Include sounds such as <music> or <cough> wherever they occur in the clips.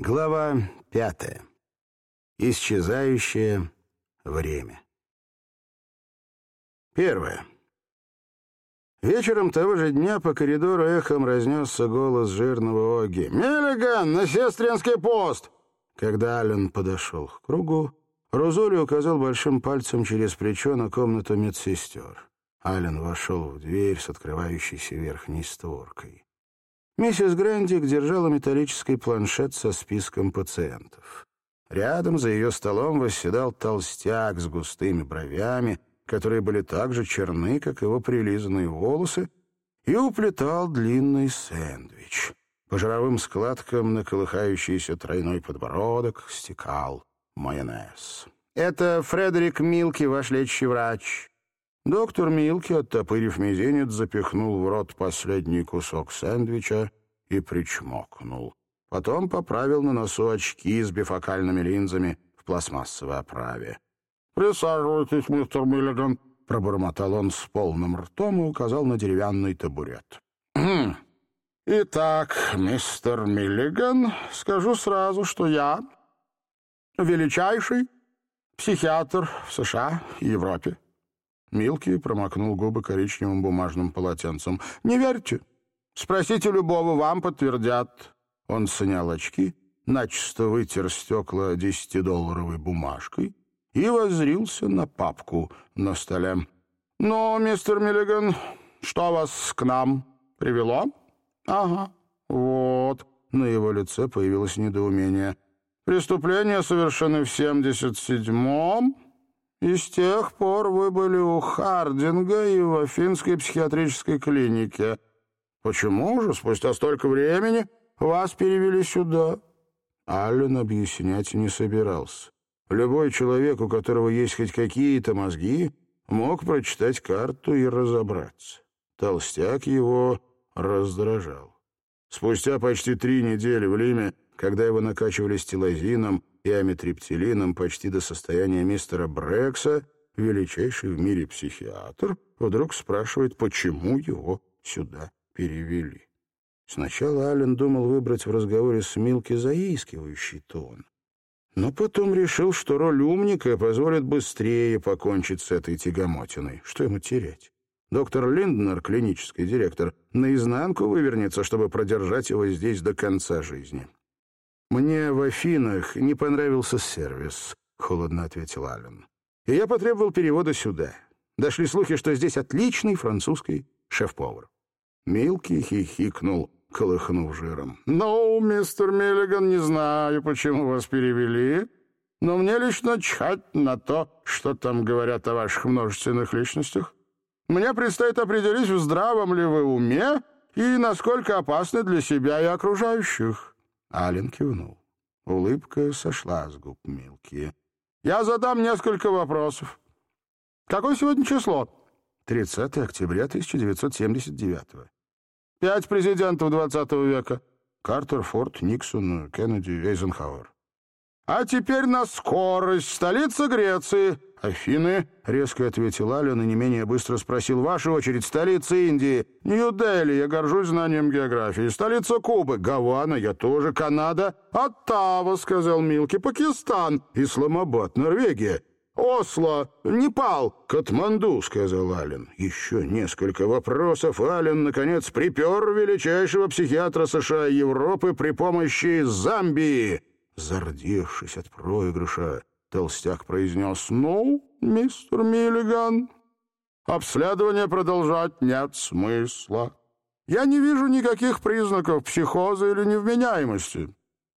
Глава пятая. Исчезающее время. Первое. Вечером того же дня по коридору эхом разнесся голос жирного Оги. «Миллиган, на сестринский пост!» Когда Аллен подошел к кругу, Розоли указал большим пальцем через плечо на комнату медсестер. Аллен вошел в дверь с открывающейся верхней створкой. Миссис Грандик держала металлический планшет со списком пациентов. Рядом за ее столом восседал толстяк с густыми бровями, которые были так же черны, как его прилизанные волосы, и уплетал длинный сэндвич. По жировым складкам на колыхающийся тройной подбородок стекал майонез. «Это Фредерик Милки, ваш лечащий врач. Доктор Милки, оттопырив мизинец, запихнул в рот последний кусок сэндвича и причмокнул. Потом поправил на носу очки с бифокальными линзами в пластмассовой оправе. «Присаживайтесь, мистер Миллиган», — пробормотал он с полным ртом и указал на деревянный табурет. «Хм. «Итак, мистер Миллиган, скажу сразу, что я величайший психиатр в США и Европе. Милки промокнул губы коричневым бумажным полотенцем. «Не верьте. Спросите любого, вам подтвердят». Он снял очки, начисто вытер стекла десятидолларовой бумажкой и воззрился на папку на столе. «Ну, мистер Миллиган, что вас к нам привело?» «Ага, вот». На его лице появилось недоумение. «Преступления совершены в семьдесят седьмом...» И с тех пор вы были у Хардинга и в Афинской психиатрической клинике. Почему же спустя столько времени вас перевели сюда?» Аллен объяснять не собирался. Любой человек, у которого есть хоть какие-то мозги, мог прочитать карту и разобраться. Толстяк его раздражал. Спустя почти три недели в Лиме, когда его накачивали стилозином, и амитриптилином почти до состояния мистера Брекса, величайший в мире психиатр, вдруг спрашивает, почему его сюда перевели. Сначала Аллен думал выбрать в разговоре с Милки заискивающий тон, но потом решил, что роль умника позволит быстрее покончить с этой тягомотиной. Что ему терять? Доктор Линднер, клинический директор, наизнанку вывернется, чтобы продержать его здесь до конца жизни. «Мне в Афинах не понравился сервис», — холодно ответил Аллен. «И я потребовал перевода сюда. Дошли слухи, что здесь отличный французский шеф-повар». Милки хихикнул, колыхнув жиром. «Ну, мистер Миллиган, не знаю, почему вас перевели, но мне лично чхать на то, что там говорят о ваших множественных личностях. Мне предстоит определить, в здравом ли вы уме и насколько опасны для себя и окружающих». Ален кивнул. Улыбка сошла с губ Милки. «Я задам несколько вопросов. Какое сегодня число?» «30 октября 1979-го. Пять президентов XX века. Картер, Форд, Никсон, Кеннеди, Эйзенхауэр. А теперь на скорость. Столица Греции. «Афины», — резко ответил Ален и не менее быстро спросил. «Ваша очередь. Столица Индии. Нью-Дели. Я горжусь знанием географии. Столица Кубы. Гавана. Я тоже. Канада. Оттава», — сказал Милки. «Пакистан. Исламабад. Норвегия». «Осло! Непал! Катманду!» — сказал Ален. Еще несколько вопросов. Ален, наконец, припер величайшего психиатра США и Европы при помощи Замбии. Зардевшись от проигрыша, Толстяк произнес, «Ну, мистер Миллиган, обследование продолжать нет смысла. Я не вижу никаких признаков психоза или невменяемости.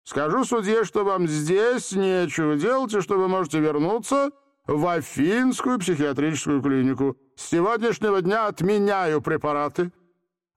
Скажу судье, что вам здесь нечего делать, и что вы можете вернуться в Афинскую психиатрическую клинику. С сегодняшнего дня отменяю препараты».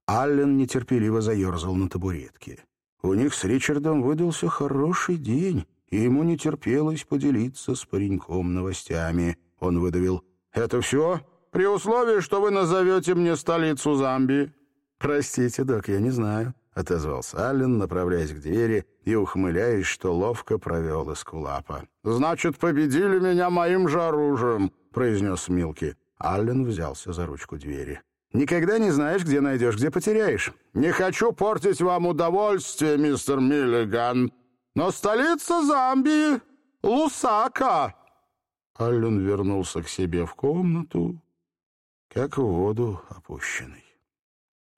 Аллен нетерпеливо заерзал на табуретке. У них с Ричардом выдался хороший день и ему не терпелось поделиться с пареньком новостями. Он выдавил «Это все? При условии, что вы назовете мне столицу Замбии». «Простите, док, я не знаю», — отозвался Аллен, направляясь к двери и ухмыляясь, что ловко провел эскулапа. «Значит, победили меня моим же оружием», — произнес Милки. Аллен взялся за ручку двери. «Никогда не знаешь, где найдешь, где потеряешь». «Не хочу портить вам удовольствие, мистер Миллиган», «Но столица Замбии — Лусака!» Аллен вернулся к себе в комнату, как в воду опущенный.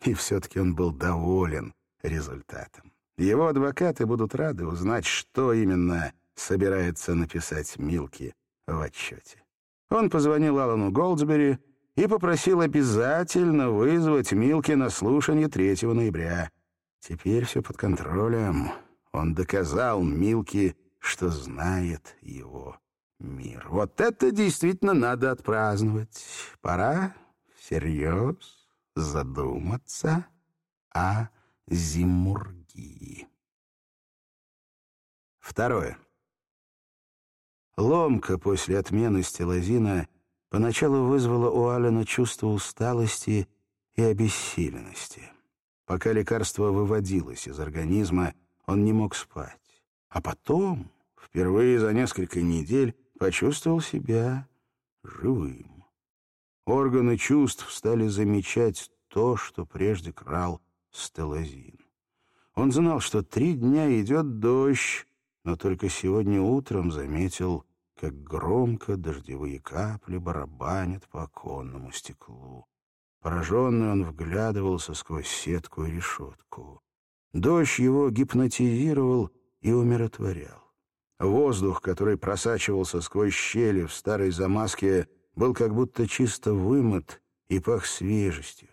И все-таки он был доволен результатом. Его адвокаты будут рады узнать, что именно собирается написать Милки в отчете. Он позвонил Алану Голдсбери и попросил обязательно вызвать Милки на слушание 3 ноября. Теперь все под контролем. Он доказал Милки, что знает его мир. Вот это действительно надо отпраздновать. Пора всерьез задуматься о зимургии. Второе. Ломка после отмены стелозина поначалу вызвала у Алина чувство усталости и обессиленности. Пока лекарство выводилось из организма, он не мог спать. А потом, впервые за несколько недель, почувствовал себя живым. Органы чувств стали замечать то, что прежде крал стелозин. Он знал, что три дня идет дождь, но только сегодня утром заметил, как громко дождевые капли барабанят по оконному стеклу. Пораженный он вглядывался сквозь сетку и решетку. Дождь его гипнотизировал и умиротворял. Воздух, который просачивался сквозь щели в старой замазке, был как будто чисто вымыт и пах свежестью.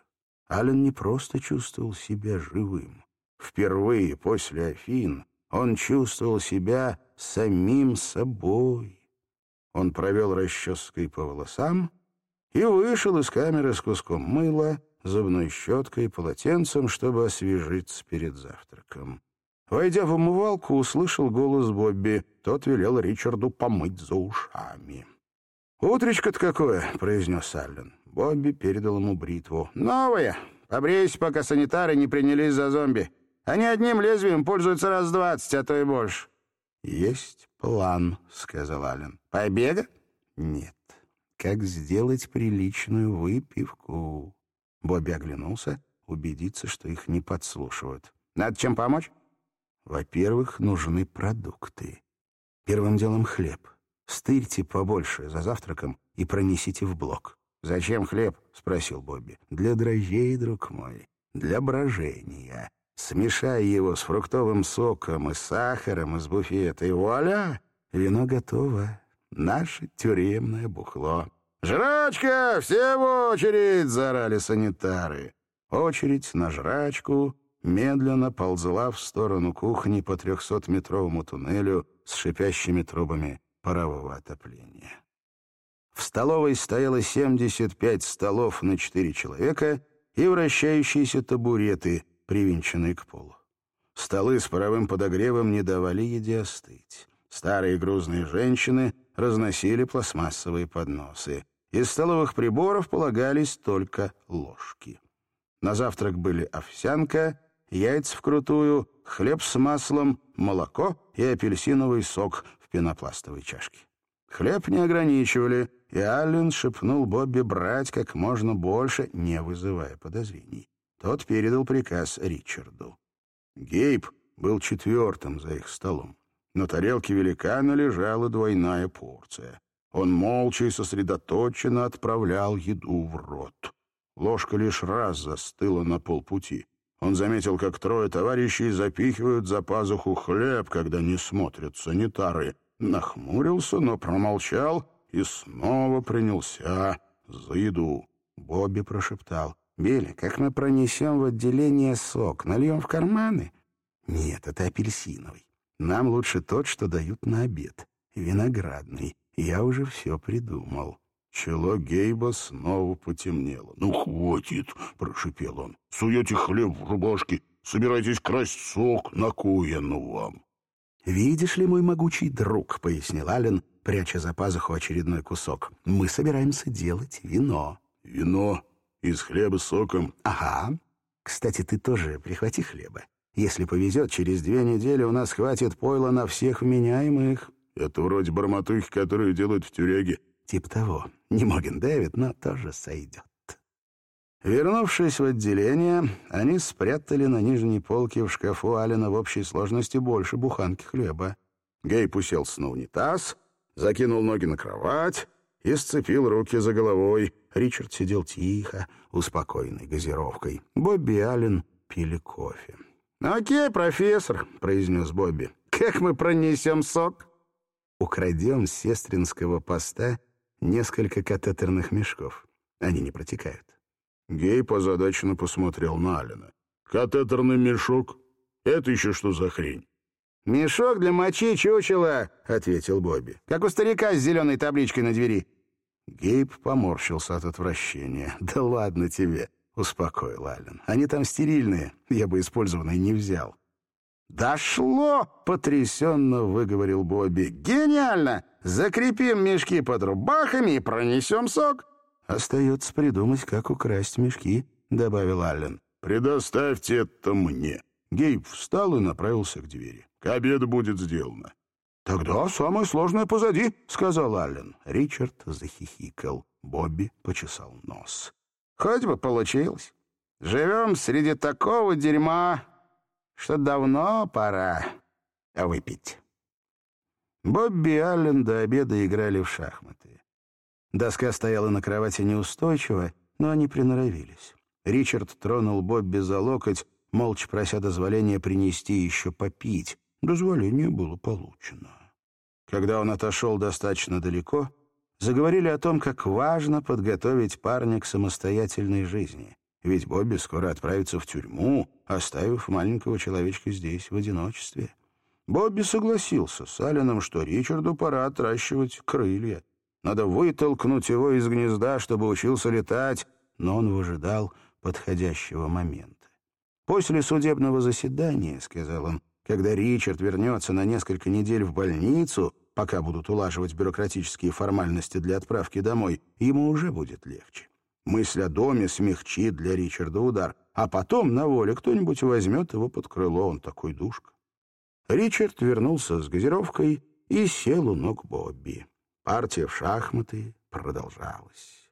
Ален не просто чувствовал себя живым. Впервые после Афин он чувствовал себя самим собой. Он провел расческой по волосам и вышел из камеры с куском мыла, зубной щеткой и полотенцем, чтобы освежиться перед завтраком. Войдя в умывалку, услышал голос Бобби. Тот велел Ричарду помыть за ушами. «Утречко-то какое!» — произнес Аллен. Бобби передал ему бритву. «Новая! Побрейся, пока санитары не принялись за зомби. Они одним лезвием пользуются раз двадцать, а то и больше». «Есть план», — сказал Аллен. «Побега?» «Нет. Как сделать приличную выпивку?» Бобби оглянулся, убедиться, что их не подслушивают. «Надо чем помочь?» Во-первых, нужны продукты. Первым делом хлеб. Стырьте побольше за завтраком и пронесите в блок. «Зачем хлеб?» — спросил Бобби. «Для дрожжей, друг мой, для брожения. Смешай его с фруктовым соком и сахаром из буфета, и вуаля! Вино готово. Наше тюремное бухло». «Жрачка! Все в очередь!» — заорали санитары. Очередь на жрачку медленно ползла в сторону кухни по трехсотметровому туннелю с шипящими трубами парового отопления. В столовой стояло 75 столов на 4 человека и вращающиеся табуреты, привинченные к полу. Столы с паровым подогревом не давали еде остыть. Старые грузные женщины разносили пластмассовые подносы. Из столовых приборов полагались только ложки. На завтрак были овсянка яйца вкрутую, хлеб с маслом, молоко и апельсиновый сок в пенопластовой чашке. Хлеб не ограничивали, и Аллен шепнул Бобби брать как можно больше, не вызывая подозрений. Тот передал приказ Ричарду. Гейб был четвертым за их столом. На тарелке великана лежала двойная порция. Он молча и сосредоточенно отправлял еду в рот. Ложка лишь раз застыла на полпути. Он заметил, как трое товарищей запихивают за пазуху хлеб, когда не смотрят санитары. Нахмурился, но промолчал и снова принялся за еду. Бобби прошептал. «Билли, как мы пронесем в отделение сок? Нальем в карманы?» «Нет, это апельсиновый. Нам лучше тот, что дают на обед. Виноградный. Я уже все придумал». Чело Гейба снова потемнело. «Ну, хватит!» — прошипел он. «Суете хлеб в рубашке, собираетесь красть сок, на кое вам!» «Видишь ли, мой могучий друг», — пояснил Аллен, пряча за пазуху очередной кусок, — «мы собираемся делать вино». «Вино? Из хлеба с соком?» «Ага. Кстати, ты тоже прихвати хлеба. Если повезет, через две недели у нас хватит пойла на всех вменяемых». «Это вроде барматухи, которые делают в тюряге». Тип того. Не Моген Дэвид, но тоже сойдет. Вернувшись в отделение, они спрятали на нижней полке в шкафу Алина в общей сложности больше буханки хлеба. Гейб уселся на унитаз, закинул ноги на кровать и сцепил руки за головой. Ричард сидел тихо, успокоенный газировкой. Бобби и Аллен пили кофе. «Окей, профессор», — произнес Бобби. «Как мы пронесем сок?» «Украдем с сестринского поста несколько катетерных мешков. Они не протекают». Гейб озадаченно посмотрел на Алина. «Катетерный мешок? Это еще что за хрень?» «Мешок для мочи чучела», — ответил Бобби. «Как у старика с зеленой табличкой на двери». Гейб поморщился от отвращения. «Да ладно тебе», — успокоил Аллен. «Они там стерильные, я бы использованные не взял». «Дошло!» — потрясенно выговорил Бобби. «Гениально! Закрепим мешки под рубахами и пронесем сок!» «Остается придумать, как украсть мешки», — добавил Аллен. «Предоставьте это мне». Гейб встал и направился к двери. «К обеду будет сделано». «Тогда самое сложное позади», — сказал Аллен. Ричард захихикал. Бобби почесал нос. «Хоть бы получилось. Живем среди такого дерьма, что давно пора выпить». Бобби и Аллен до обеда играли в шахматы. Доска стояла на кровати неустойчиво, но они приноровились. Ричард тронул Бобби за локоть, молча прося дозволения принести еще попить. Дозволение было получено. Когда он отошел достаточно далеко, заговорили о том, как важно подготовить парня к самостоятельной жизни. Ведь Бобби скоро отправится в тюрьму, оставив маленького человечка здесь в одиночестве. Бобби согласился с Алленом, что Ричарду пора отращивать крылья. Надо вытолкнуть его из гнезда, чтобы учился летать, но он выжидал подходящего момента. «После судебного заседания, — сказал он, — когда Ричард вернется на несколько недель в больницу, пока будут улаживать бюрократические формальности для отправки домой, ему уже будет легче. Мысль о доме смягчит для Ричарда удар, а потом на воле кто-нибудь возьмет его под крыло, он такой душка. Ричард вернулся с газировкой и сел у ног Бобби. Партия в шахматы продолжалась.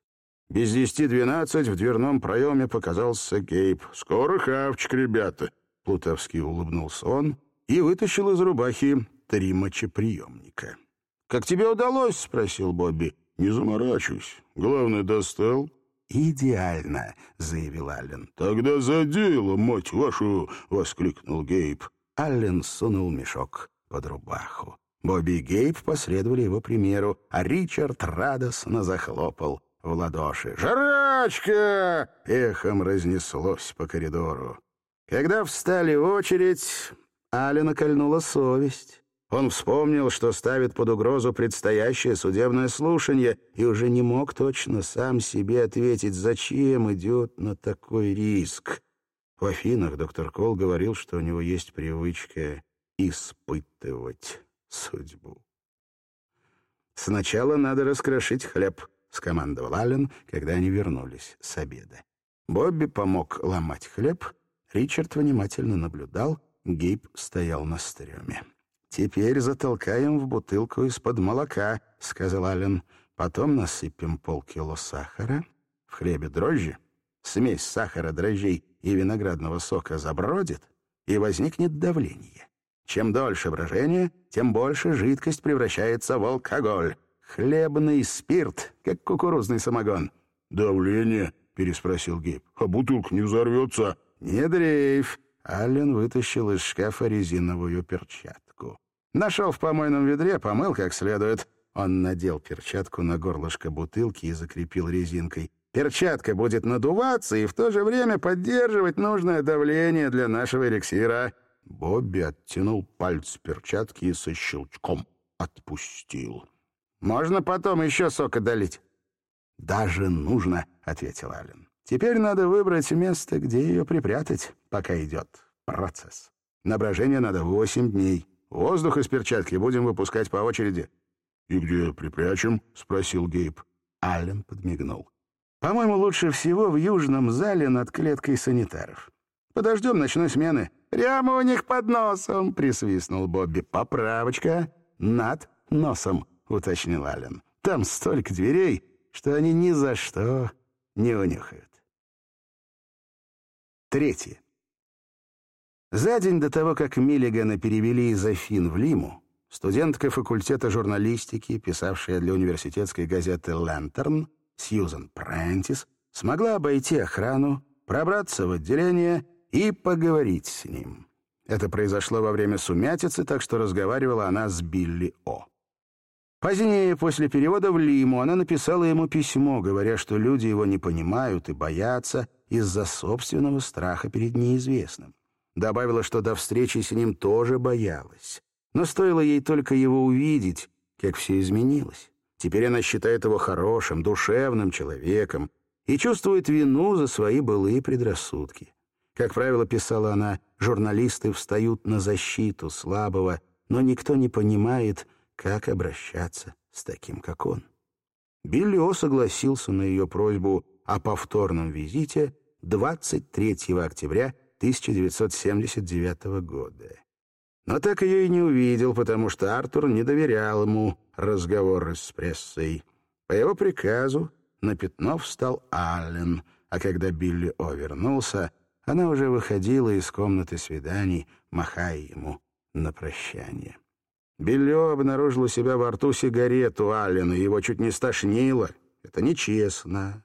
Без десяти двенадцать в дверном проеме показался Гейб. «Скоро хавчик, ребята!» Плутовский улыбнулся он и вытащил из рубахи три мочеприемника. «Как тебе удалось?» — спросил Бобби. «Не заморачивайся. Главное, достал». «Идеально», — заявил Аллен. «Тогда за дело, мать вашу!» — воскликнул Гейб. Аллен сунул мешок под рубаху. Бобби и Гейб последовали его примеру, а Ричард радостно захлопал в ладоши. «Жрачка!» — эхом разнеслось по коридору. Когда встали в очередь, Алина кольнула совесть. Он вспомнил, что ставит под угрозу предстоящее судебное слушание, и уже не мог точно сам себе ответить, зачем идет на такой риск. В Афинах доктор Кол говорил, что у него есть привычка испытывать судьбу. «Сначала надо раскрошить хлеб», — скомандовал Аллен, когда они вернулись с обеда. Бобби помог ломать хлеб, Ричард внимательно наблюдал, Гейб стоял на стреме. «Теперь затолкаем в бутылку из-под молока», — сказал Аллен. «Потом насыпем полкило сахара, в хлебе дрожжи, смесь сахара, дрожжей и виноградного сока забродит, и возникнет давление. Чем дольше брожение, тем больше жидкость превращается в алкоголь. Хлебный спирт, как кукурузный самогон. «Давление?» — переспросил Гейб. «А бутылка не взорвется?» «Не дрейф!» — Аллен вытащил из шкафа резиновую перчатку. Нашел в помойном ведре, помыл как следует. Он надел перчатку на горлышко бутылки и закрепил резинкой. Перчатка будет надуваться и в то же время поддерживать нужное давление для нашего эликсира. Бобби оттянул пальцы перчатки и со щелчком отпустил. «Можно потом еще сока долить?» «Даже нужно», — ответил Аллен. «Теперь надо выбрать место, где ее припрятать, пока идет процесс. На брожение надо восемь дней. Воздух из перчатки будем выпускать по очереди». «И где припрячем?» — спросил Гейб. Аллен подмигнул. «По-моему, лучше всего в южном зале над клеткой санитаров. Подождем ночной смены. Прямо у них под носом, присвистнул Бобби. Поправочка. Над носом, уточнил Аллен. Там столько дверей, что они ни за что не унюхают. Третье. За день до того, как Миллигана перевели из Афин в Лиму, студентка факультета журналистики, писавшая для университетской газеты «Лантерн», Сьюзан Прентис, смогла обойти охрану, пробраться в отделение и поговорить с ним. Это произошло во время сумятицы, так что разговаривала она с Билли О. Позднее, после перевода в Лиму, она написала ему письмо, говоря, что люди его не понимают и боятся из-за собственного страха перед неизвестным. Добавила, что до встречи с ним тоже боялась. Но стоило ей только его увидеть, как все изменилось. Теперь она считает его хорошим, душевным человеком и чувствует вину за свои былые предрассудки. Как правило, писала она, журналисты встают на защиту слабого, но никто не понимает, как обращаться с таким, как он. Билли О согласился на ее просьбу о повторном визите 23 октября 1979 года. Но так ее и не увидел, потому что Артур не доверял ему разговоры с прессой. По его приказу на пятно встал Аллен, а когда Билли О вернулся, она уже выходила из комнаты свиданий, махая ему на прощание. Белье обнаружил у себя во рту сигарету Аллена, его чуть не стошнило. Это нечестно.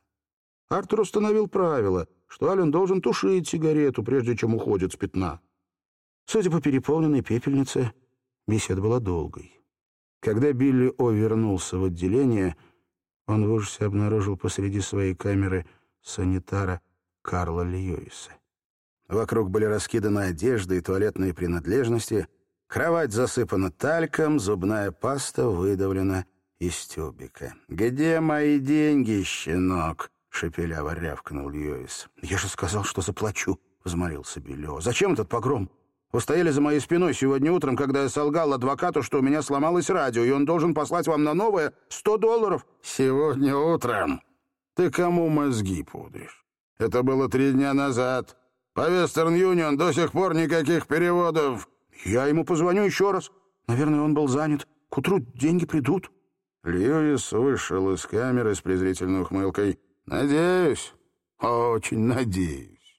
Артур установил правило, что Аллен должен тушить сигарету, прежде чем уходит с пятна. Судя по переполненной пепельнице, беседа была долгой. Когда Билли О. вернулся в отделение, он в ужасе обнаружил посреди своей камеры санитара Карла Льюиса. Вокруг были раскиданы одежды и туалетные принадлежности — Кровать засыпана тальком, зубная паста выдавлена из тюбика. «Где мои деньги, щенок?» — шепеляво рявкнул Льюис. «Я же сказал, что заплачу», — взмолился Бельо. «Зачем этот погром? Вы стояли за моей спиной сегодня утром, когда я солгал адвокату, что у меня сломалось радио, и он должен послать вам на новое сто долларов». «Сегодня утром? Ты кому мозги пудришь? Это было три дня назад. По Вестерн Юнион до сих пор никаких переводов». «Я ему позвоню еще раз. Наверное, он был занят. К утру деньги придут». Льюис вышел из камеры с презрительной ухмылкой. «Надеюсь, очень надеюсь».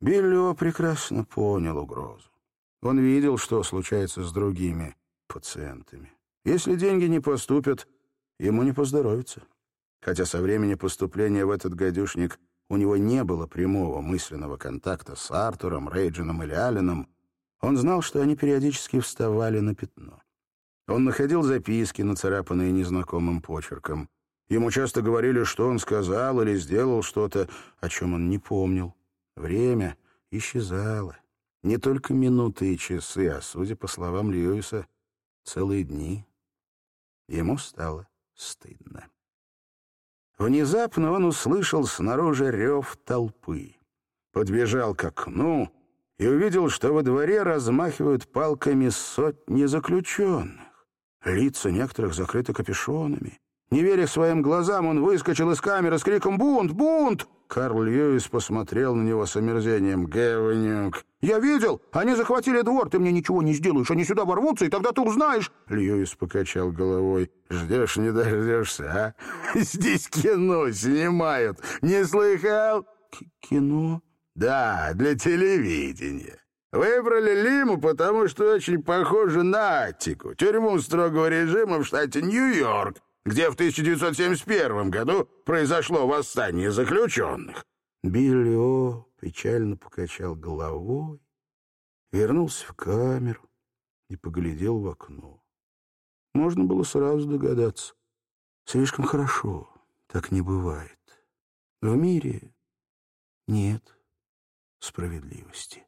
Биллио прекрасно понял угрозу. Он видел, что случается с другими пациентами. Если деньги не поступят, ему не поздоровится. Хотя со времени поступления в этот гадюшник у него не было прямого мысленного контакта с Артуром, Рейджином или Алленом, он знал, что они периодически вставали на пятно. Он находил записки, нацарапанные незнакомым почерком. Ему часто говорили, что он сказал или сделал что-то, о чем он не помнил. Время исчезало. Не только минуты и часы, а, судя по словам Льюиса, целые дни. Ему стало стыдно. Внезапно он услышал снаружи рев толпы. Подбежал к окну и увидел, что во дворе размахивают палками сотни заключенных. Лица некоторых закрыты капюшонами. Не веря своим глазам, он выскочил из камеры с криком «Бунт! Бунт!». Карл Льюис посмотрел на него с омерзением. «Гевнюк!» «Я видел! Они захватили двор! Ты мне ничего не сделаешь! Они сюда ворвутся, и тогда ты узнаешь!» Льюис покачал головой. «Ждешь, не дождешься, а? <laughs> Здесь кино снимают! Не слыхал?» «Кино?» Да, для телевидения. Выбрали Лиму, потому что очень похоже на Аттику, тюрьму строгого режима в штате Нью-Йорк, где в 1971 году произошло восстание заключенных. Билли печально покачал головой, вернулся в камеру и поглядел в окно. Можно было сразу догадаться. Слишком хорошо, так не бывает. В мире нет справедливости.